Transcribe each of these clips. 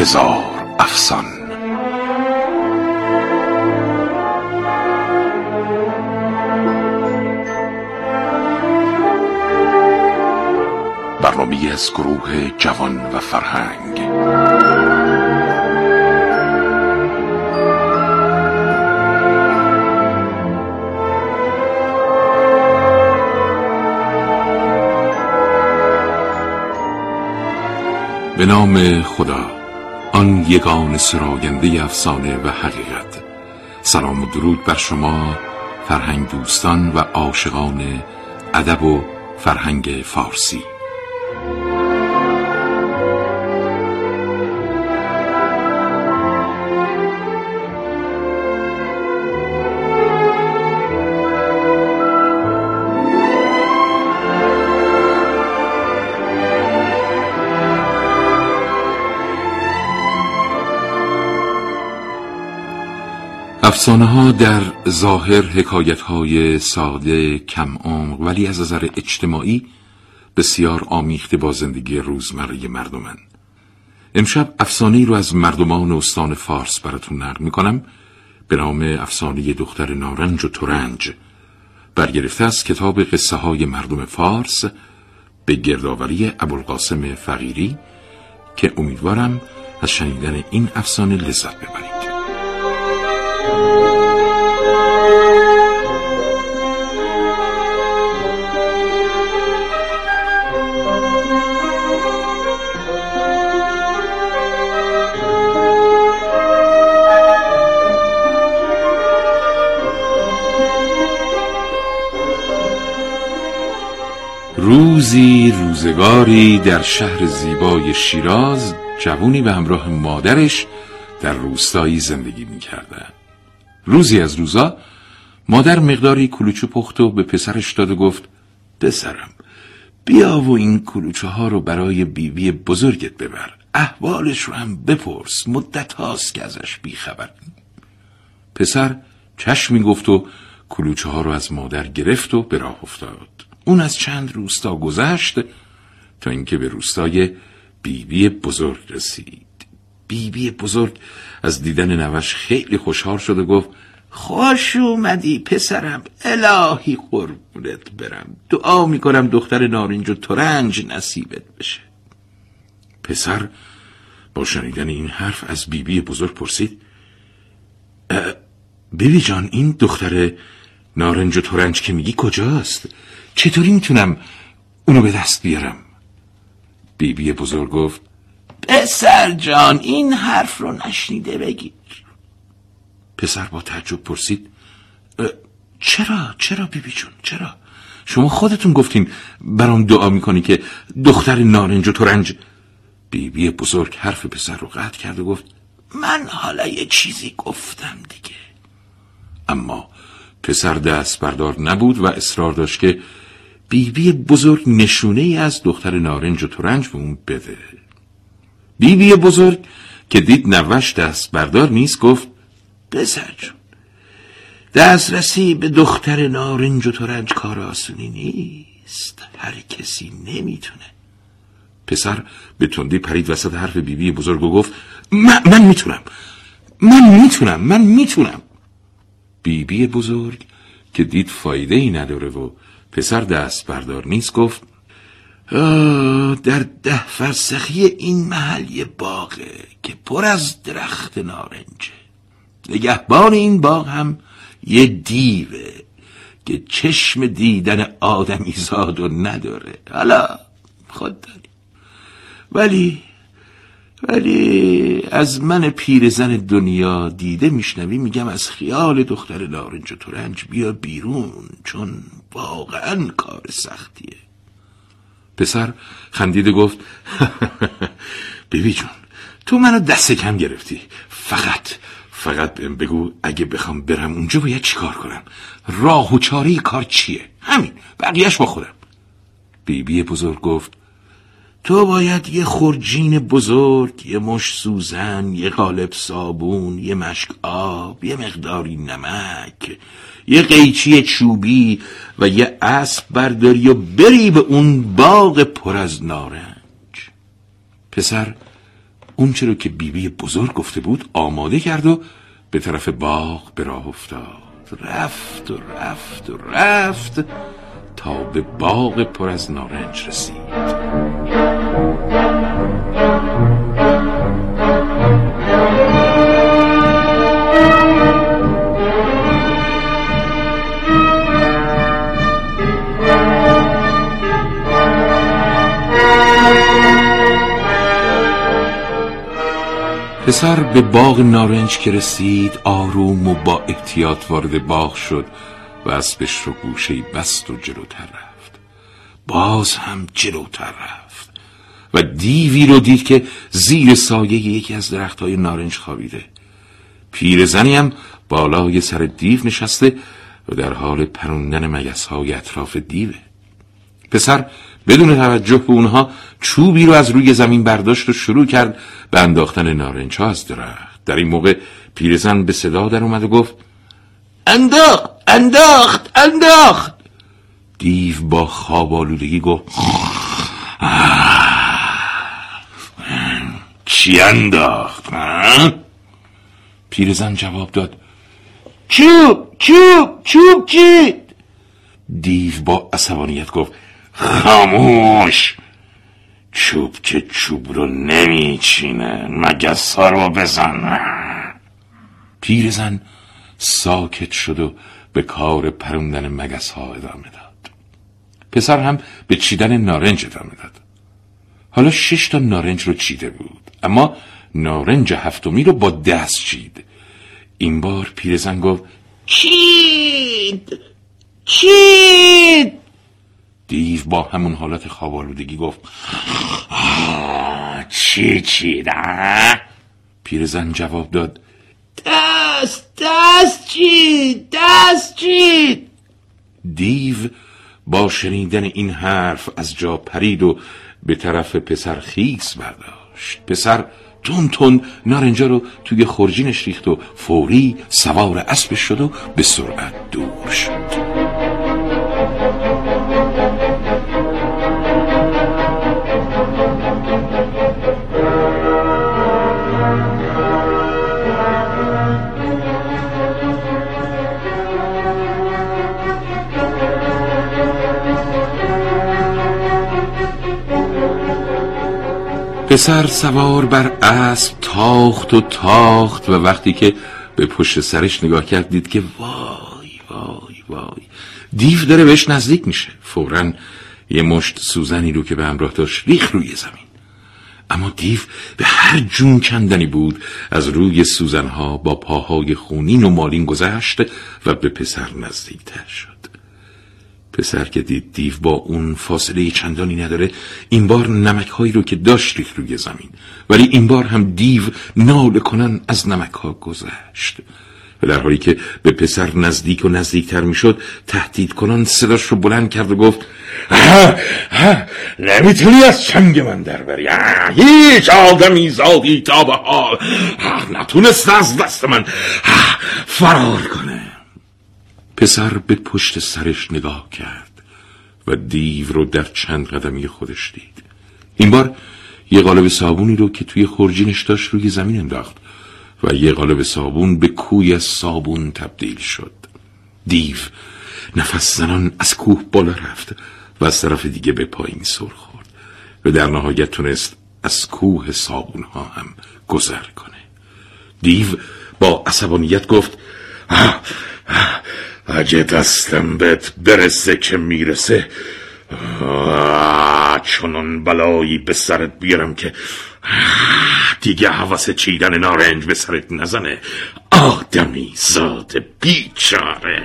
هزار افسان. برنامه از گروه جوان و فرهنگ. به نام خدا. آن یگان سراینده افسانه و حقیقت. سلام و درود بر شما فرهنگ دوستان و عاشقان ادب و فرهنگ فارسی. افسانه ها در ظاهر حکایت های ساده کم عمق ولی از نظر اجتماعی بسیار آمیخته با زندگی روزمره مردمن امشب افسانه رو از مردمان استان فارس براتون نقل می‌کنم. به نام افسانه دختر نارنج و تورنج برگرفته از کتاب قصه های مردم فارس به گردآوری ابوالقاسم فقیری که امیدوارم از شنیدن این افسانه لذت ببرید. روزی روزگاری در شهر زیبای شیراز جوونی به همراه مادرش در روستایی زندگی می‌کردن روزی از روزا مادر مقداری کلوچه پخت و به پسرش داد و گفت پسرم بیا و این کلوچه ها رو برای بیوی بزرگت ببر. احوالش رو هم بپرس. مدت هاست که ازش بیخبر. پسر چشمی گفت و کلوچه ها رو از مادر گرفت و به راه افتاد. اون از چند روستا گذشت تا اینکه به روستای بیبی بزرگ رسید. بیبی بزرگ از دیدن نوش خیلی خوشحال شد و گفت خوش اومدی پسرم الهی قربونت برم. دعا می‌کنم دختر نارنج و ترنج نصیبت بشه. پسر با شنیدن این حرف از بیبی بزرگ پرسید بیبی جان این دختر نارنج و ترنج که میگی کجاست؟ چطوری می‌تونم اونو به دست بیارم؟ بیبی بزرگ گفت پسر جان این حرف رو نشنیده بگیر. پسر با تعجب پرسید چرا چرا بیبی جون چرا؟ شما خودتون گفتین برام دعا می‌کنی که دختر نارنج و ترنج. بیبی بزرگ حرف پسر رو قطع کرد و گفت من حالا یه چیزی گفتم دیگه. اما پسر دست بردار نبود و اصرار داشت که بیبی بزرگ نشونه ای از دختر نارنج و ترنج به اون بده. بیبی بزرگ که دید نوش دست بردار نیست گفت پسر جون دسترسی به دختر نارنج و ترنج کار آسونی نیست. هر کسی نمی‌تونه. پسر به تندی پرید وسط حرف بیبی بزرگ و گفت من, من می‌تونم من می‌تونم من می‌تونم. بیبی بزرگ که دید فایده ای نداره و پسر دست بردار نیست گفت در ده فرسخی این محل یه باغه که پر از درخت نارنجه. نگهبان این باغ هم یه دیوه که چشم دیدن آدمی زاد و نداره. حالا خود داری. ولی ولی از من پیرزن دنیا دیده میشنوی میگم از خیال دختر نارنج و ترنج بیا بیرون چون واقعا کار سختیه. پسر خندیده گفت بیبی جون تو منو دست کم گرفتی. فقط فقط بهم بگو اگه بخوام برم اونجا باید چیکار کنم؟ راه و چاری کار چیه؟ همین بقیهش با خودم. بیبی بزرگ گفت تو باید یه خورجین بزرگ یه مش سوزن یه قالب صابون یه مشک آب یه مقداری نمک یه قیچی چوبی و یه اسب برداری و بری به اون باغ پر از نارنج. پسر اون چرا که بیبی بزرگ گفته بود آماده کرد و به طرف باغ به راه افتاد. رفت و رفت و رفت تا به باغ پر از نارنج رسید. پسر به باغ نارنج که رسید آروم و با احتیاط وارد باغ شد و اسبش رو گوشه بست و جلوتر رفت. باز هم جلوتر رفت و دیوی رو دید که زیر سایه یکی از درخت های نارنج خوابیده. پیرزنی هم بالای سر دیو نشسته و در حال پروندن مگس های اطراف دیوه. پسر بدون توجه به اونها چوبی رو از روی زمین برداشت و شروع کرد به انداختن نارنج ها از درخت. در این موقع پیرزن به صدا در اومد و گفت انداخت انداخت انداخت! دیو با خواب آلودگی گفت چی انداخت پیرزن جواب داد چوب چوب چوب چی دیو با عصبانیت گفت خاموش! چوب که چوب رو نمیچینه مگس ها رو بزن پیرزن ساکت شد و به کار پروندن مگس ها ادامه داد. پسر هم به چیدن نارنج ادامه داد. حالا شش تا نارنج رو چیده بود اما نارنج هفتمی رو با دست چید. این بار پیرزن گفت چید! چید! دیو با همون حالت خوابالودگی گفت چی چیده؟ پیرزن جواب داد دست دست چید دست چید. دیو با شنیدن این حرف از جا پرید و به طرف پسر خیس برداشت. پسر تون تون نارنجا رو توی خورجینش ریخت و فوری سوار اسب شد و به سرعت دور شد. پسر سوار بر اسب تاخت و تاخت و وقتی که به پشت سرش نگاه کرد دید که وای وای وای. دیو داره بهش نزدیک میشه. فورا یه مشت سوزنی رو که به همراه داشت ریخ روی زمین. اما دیو به هر جون کندنی بود از روی سوزنها با پاهای خونین و مالین گذشت و به پسر نزدیکتر شد. پسر که دید دیو با اون فاصله چندانی نداره این بار نمک هایی رو که داشت ریخت روی زمین. ولی این بار هم دیو نال کنن از نمک ها گذشت. و در حالی که به پسر نزدیک و نزدیکتر می‌شد تهدید کنان صداش رو بلند کرد و گفت نمی‌تونی از چنگ من در بری هیچ آدمی زادی تا به حال نتونست از دست من فرار کنه. پسر به پشت سرش نگاه کرد و دیو رو در چند قدمی خودش دید. این بار یه قالب صابونی رو که توی خورجینش داشت روی زمین انداخت و یه قالب صابون به کوی صابون تبدیل شد. دیو نفس زنان از کوه بالا رفت و از طرف دیگه به پایین سر خورد و در نهایت تونست از کوه صابون ها هم گذر کنه. دیو با عصبانیت گفت اگه دستم بهت برسه که می‌رسه. چونون بلایی به سرت بیارم که دیگه حواس چیدن نارنج به سرت نزنه. آدمی ذات بیچاره.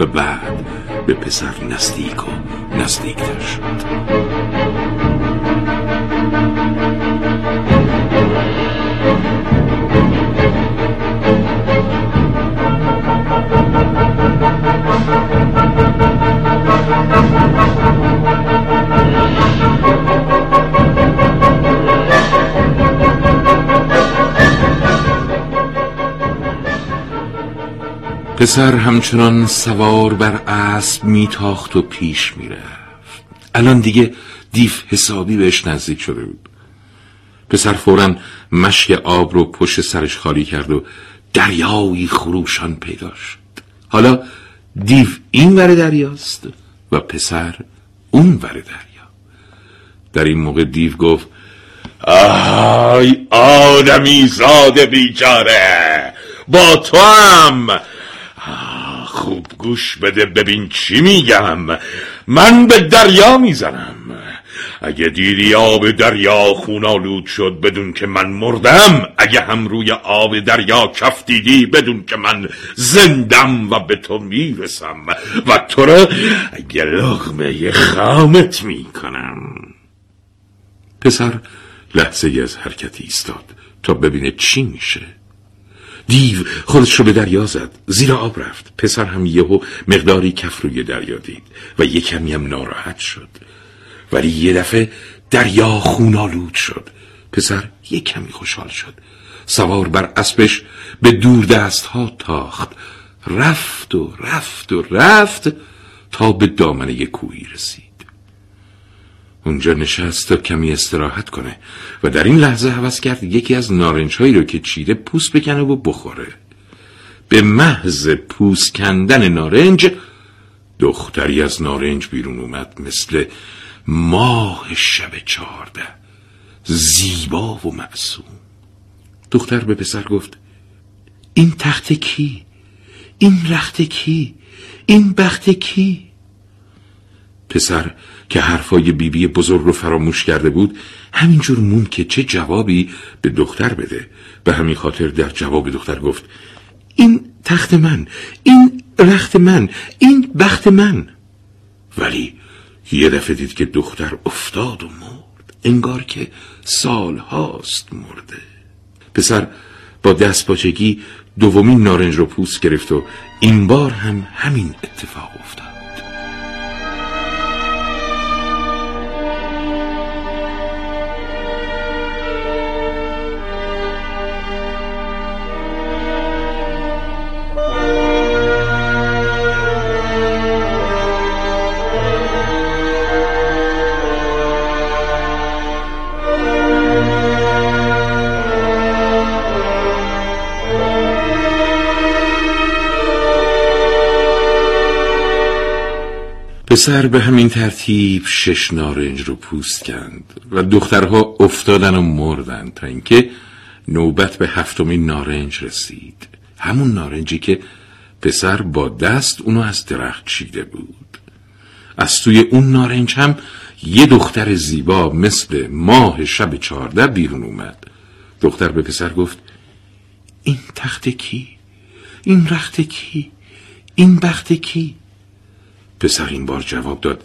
و بعد به پسر نزدیک و نزدیکتر شد. پسر همچنان سوار بر اسب میتاخت و پیش می‌رفت. الان دیگه دیف حسابی بهش نزدیک شده بود. پسر فورا مشک آب رو پشت سرش خالی کرد و دریایی خروشان پیدا شد. حالا دیو این ور دریاست و پسر اون ور دریا. در این موقع دیو گفت آی آدمی زاده بیچاره با تو هم خوب گوش بده ببین چی میگم. من به دریا می‌زنم. اگه دیدی آب دریا خونالود شد بدون که من مردم. اگه هم روی آب دریا کف دیدی بدون که من زندم و به تو می‌رسم. و تو را اگه لغمه خامت می‌کنم. پسر لحظه از حرکتی ایستاد. تا ببینه چی میشه. دیو خودش رو به دریا زد. زیر آب رفت. پسر هم یهو مقداری کف روی دریا دید و یه کمی هم ناراحت شد. ولی یه دفعه دریا خونالود شد. پسر یه کمی خوشحال شد. سوار بر اسبش به دور دست ها تاخت. رفت و رفت و رفت تا به دامنه کوهی رسید. اونجا نشست تا کمی استراحت کنه و در این لحظه حوض کرد یکی از نارنج هایی رو که چیده پوست بکنه و بخوره به محض پوست کندن نارنج دختری از نارنج بیرون اومد مثل ماه شب چهارده زیبا و معصوم دختر به پسر گفت این تخت کی؟ این رخت کی؟ این بخت کی؟ پسر که حرفای بیبی بزرگ رو فراموش کرده بود همینجور مون که چه جوابی به دختر بده. به همین خاطر در جواب دختر گفت این تخت من این رخت من این بخت من. ولی یه دفعه دید که دختر افتاد و مرد انگار که سال هاست مرده. پسر با دست باچگی دومین نارنج رو پوست گرفت و این بار هم همین اتفاق افتاد. پسر به همین ترتیب شش نارنج رو پوست کند و دخترها افتادن و مردن تا اینکه نوبت به هفتمین نارنج رسید همون نارنجی که پسر با دست اونو از درخت چیده بود از توی اون نارنج هم یه دختر زیبا مثل ماه شب چهارده بیرون اومد دختر به پسر گفت این تخت کی؟ این رخت کی؟ این بخت کی؟ پسر این بار جواب داد.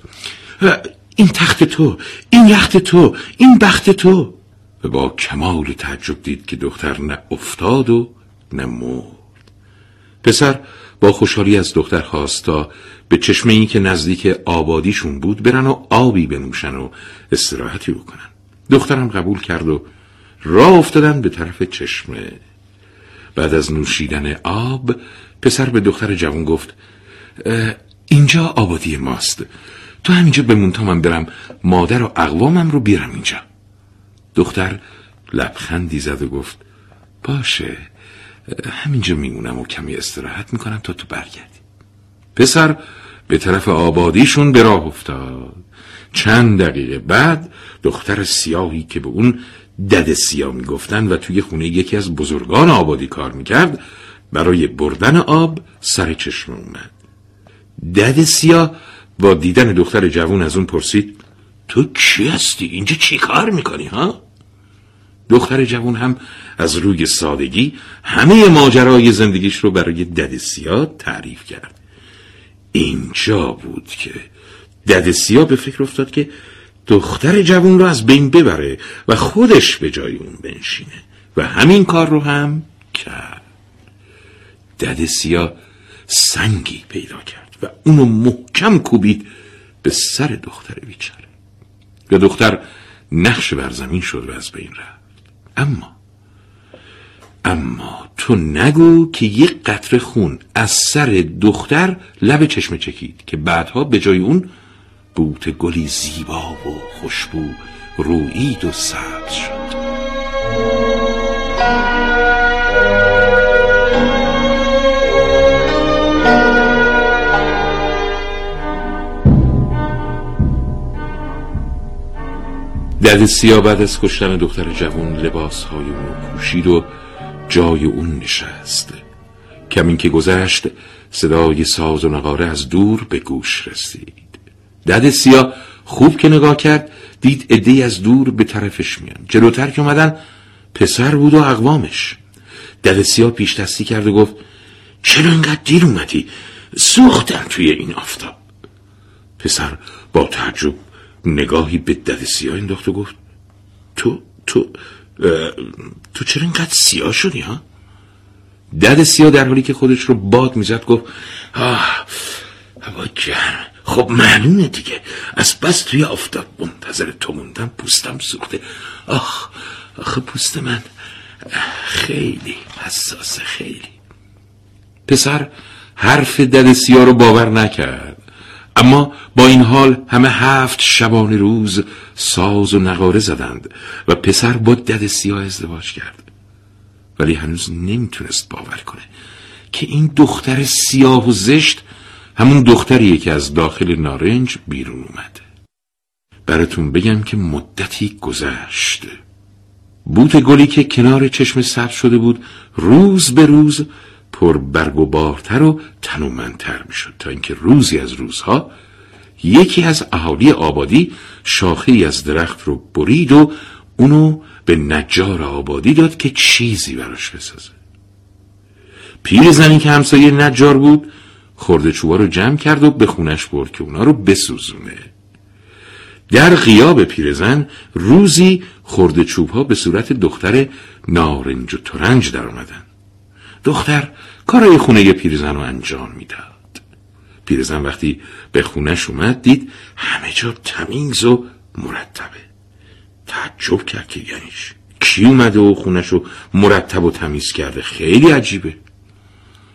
این تخت تو این رخت تو این بخت تو. و با کمال تعجب دید که دختر نه افتاد و نه مرد. پسر با خوشحالی از دختر خواست تا به چشمه این که نزدیک آبادیشون بود برن و آبی بنوشن و استراحتی بکنن. دخترم قبول کرد و راه افتادن به طرف چشمه. بعد از نوشیدن آب پسر به دختر جوان گفت اینجا آبادی ماست. تو همینجا بمون تا من برم مادر و اقوامم رو بیارم اینجا. دختر لبخندی زد و گفت باشه همینجا میمونم و کمی استراحت می‌کنم تا تو برگردی. پسر به طرف آبادیشون به راه افتاد. چند دقیقه بعد دختر سیاهی که به اون دد سیاه می‌گفتن و توی خونه یکی از بزرگان آبادی کار می‌کرد برای بردن آب سر چشم اومد. دد سیاه با دیدن دختر جوون از اون پرسید تو کی هستی؟ اینجا چی کار می‌کنی ها؟ دختر جوون هم از روی سادگی همه ماجرای زندگیش رو برای دد سیاه تعریف کرد اینجا بود که دد سیاه به فکر افتاد که دختر جوون رو از بین ببره و خودش به جای اون بنشینه و همین کار رو هم کرد دد سیاه سنگی پیدا کرد و اونو محکم کوبید به سر دختر بیچاره. و دختر نقش بر زمین شد و از بین رفت. اما اما تو نگو که یک قطره خون از سر دختر لب چشم چکید که بعدها به جای اون بوت گلی زیبا و خوشبو رویید و سبز شد. دد سیا بعد از کشتن دختر جوان لباس های اون پوشید و جای اون نشست. کمین که گذشت صدای ساز و نقاره از دور به گوش رسید. دد سیا خوب که نگاه کرد دید ادهی از دور به طرفش میان. جلوتر که اومدن پسر بود و اقوامش. دد سیا پیش دستی کرد و گفت چرا انقدر دیر اومدی؟ سوختم توی این آفتاب. پسر با تعجب نگاهی به دد سیاه انداخت و گفت تو تو تو چرا اینقدر سیاه شدی ها؟ دد سیاه در حالی که خودش رو باد می‌زد گفت آه هوا گرم خب معلومه دیگه. از بس توی آفتاب منتظر تو موندم پوستم سوخته. آخ آخه پوست من خیلی حساسه خیلی. پسر حرف دد سیاه رو باور نکرد. اما با این حال همه هفت شبانه روز ساز و نقاره زدند و پسر با دد سیاه ازدواج کرد. ولی هنوز نمی‌تونست باور کنه که این دختر سیاه و زشت همون دختریه که از داخل نارنج بیرون اومده براتون بگم که مدتی گذشت. بوت گلی که کنار چشم سبز شده بود روز به روز پر برگ و بارتر و تنومندتر می‌شد تا اینکه روزی از روزها یکی از اهالی آبادی شاخه از درخت رو برید و اونو به نجار آبادی داد که چیزی براش بسازه. پیر زنی که همسایه نجار بود خورده چوبا رو جمع کرد و به خونش برد که اونا رو بسوزونه. در غیاب پیرزن روزی خورده چوب ها به صورت دختر نارنج و ترنج در آمدن دختر کارای خونه پیرزن رو انجام می‌داد. پیرزن وقتی به خونش اومد دید همه جا تمیز و مرتبه. تعجب کرد که یعنیش کی اومده و خونش رو مرتب و تمیز کرده؟ خیلی عجیبه.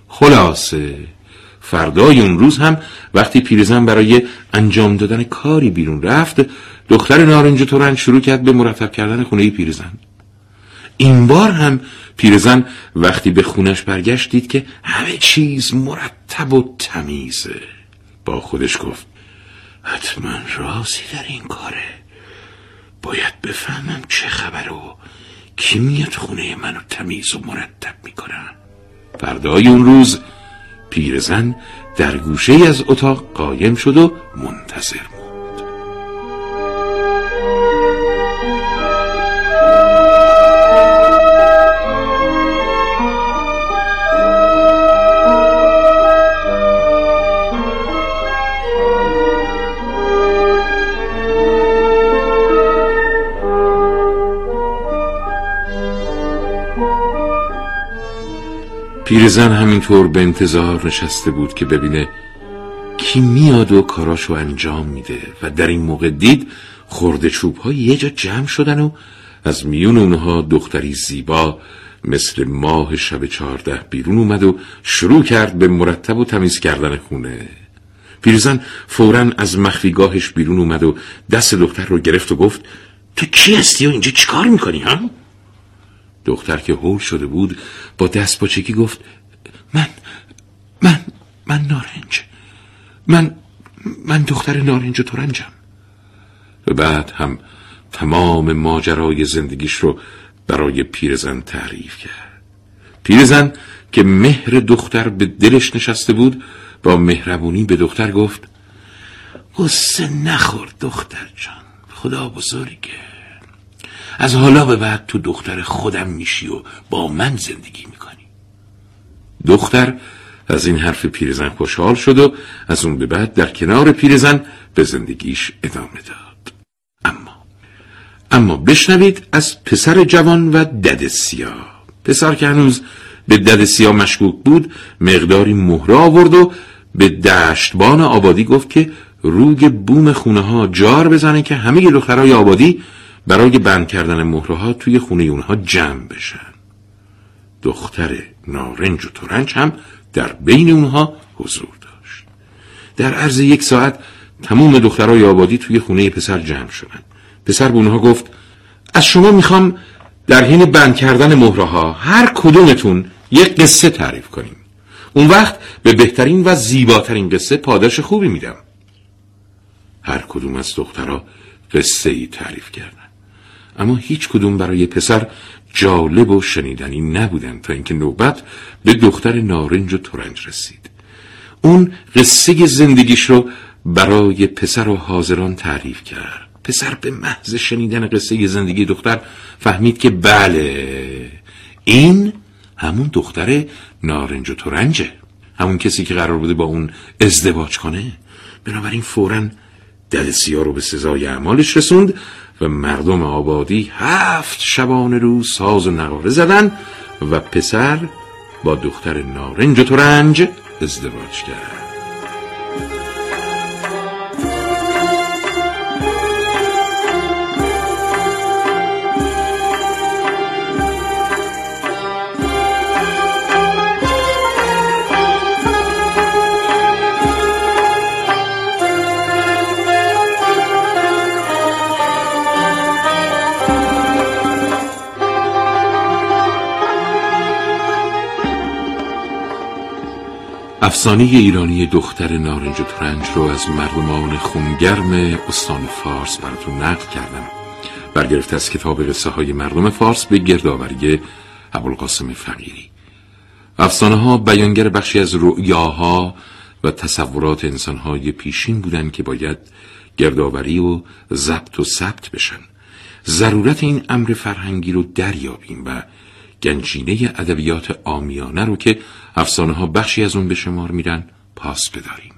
خلاصه فردای اون روز هم وقتی پیرزن برای انجام دادن کاری بیرون رفت دختر نارنج و تورنج شروع کرد به مرتب کردن خونه پیرزن. این بار هم پیرزن وقتی به خونش برگشت دید که همه چیز مرتب و تمیزه. با خودش گفت حتما رازی در این کاره. باید بفهمم چه خبر و کی میاد خونه منو تمیز و مرتب می‌کنن فردای اون روز پیرزن در گوشه از اتاق قایم شد و منتظر پیرزن همینطور به انتظار نشسته بود که ببینه کی میاد و کاراشو انجام میده و در این موقع دید خورده چوب ها یه جا جمع شدن و از میون اونها دختری زیبا مثل ماه شب چهارده بیرون اومد و شروع کرد به مرتب و تمیز کردن خونه پیرزن فورا از مخفیگاهش بیرون اومد و دست دختر رو گرفت و گفت تو کی هستی و اینجا چیکار می‌کنی ها؟ دختر که هول شده بود با دست باچکی گفت من من من نارنج. من من دختر نارنج و ترنجم. و بعد هم تمام ماجرای زندگیش رو برای پیرزن تعریف کرد. پیرزن که مهر دختر به دلش نشسته بود با مهربونی به دختر گفت قصه نخور دختر جان خدا بزرگه. از حالا به بعد تو دختر خودم میشی و با من زندگی می‌کنی. دختر از این حرف پیرزن خوشحال شد و از اون به بعد در کنار پیرزن به زندگیش ادامه داد. اما اما بشنوید از پسر جوان و دد سیاه. پسر که هنوز به دد سیاه مشکوک بود مقداری مهره آورد و به دشتبان آبادی گفت که روگ بوم خونه ها جار بزنه که همه دخترای آبادی برای بند کردن مهره توی خونه اونها جمع بشن. دختر نارنج و ترنج هم در بین اونها حضور داشت. در عرض یک ساعت تمام دخترای آبادی توی خونه پسر جمع شدن. پسر به اونها گفت از شما می‌خوام در حین بند کردن مهره ها هر کدومتون یک قصه تعریف کنیم. اون وقت به بهترین و زیباترین قصه پاداش خوبی میدم. هر کدوم از دخترها قصه ای تعریف کردن. اما هیچ کدوم برای پسر جالب و شنیدنی نبودند تا اینکه نوبت به دختر نارنج و ترنج رسید. اون قصه زندگیش رو برای پسر و حاضران تعریف کرد. پسر به محض شنیدن قصه زندگی دختر فهمید که بله این همون دختر نارنج و ترنجه. همون کسی که قرار بوده با اون ازدواج کنه. بنابراین فورا دل سیاه رو به سزای اعمالش رسوند مردم آبادی هفت شبانه روز ساز و نقاره زدن و پسر با دختر نارنج و ترنج ازدواج کرد. افسانه ایرانی دختر نارنج و ترنج رو از مردمان خونگرم استان فارس براتون نقل کردم. برگرفته از کتاب قصه های مردم فارس به گردآوری ابوالقاسم فقیری. افسانه ها بیانگر بخشی از رؤیاها و تصورات انسانهای پیشین بودند که باید گردآوری و ضبط و ثبت بشن. ضرورت این امر فرهنگی رو دریابیم و گنجینه ادبیات آمیانه رو که افسانه ها بخشی از اون به شمار میرن پاس بداریم.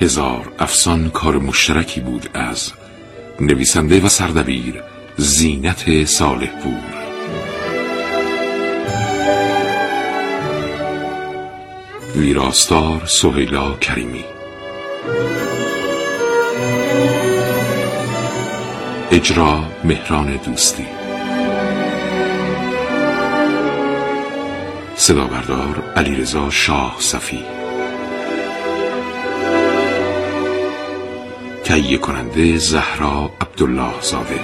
هزار افسان کار مشترکی بود از نویسنده و سردبیر زینت صالح پور ویراستار سهیلا کریمی. اجرا مهران دوستی. صدا بردار علیرضا شاه صفی. تهیه کننده زهرا عبدالله زاده.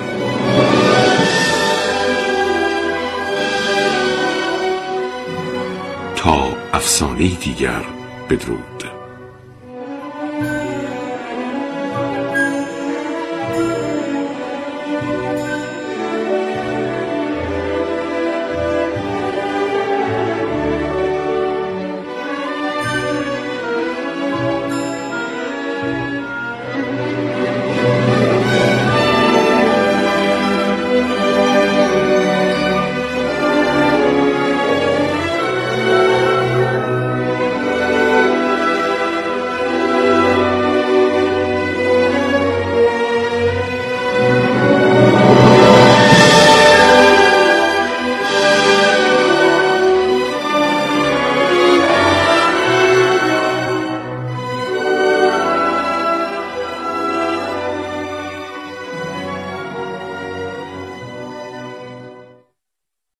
افسانه دیگر بدرود.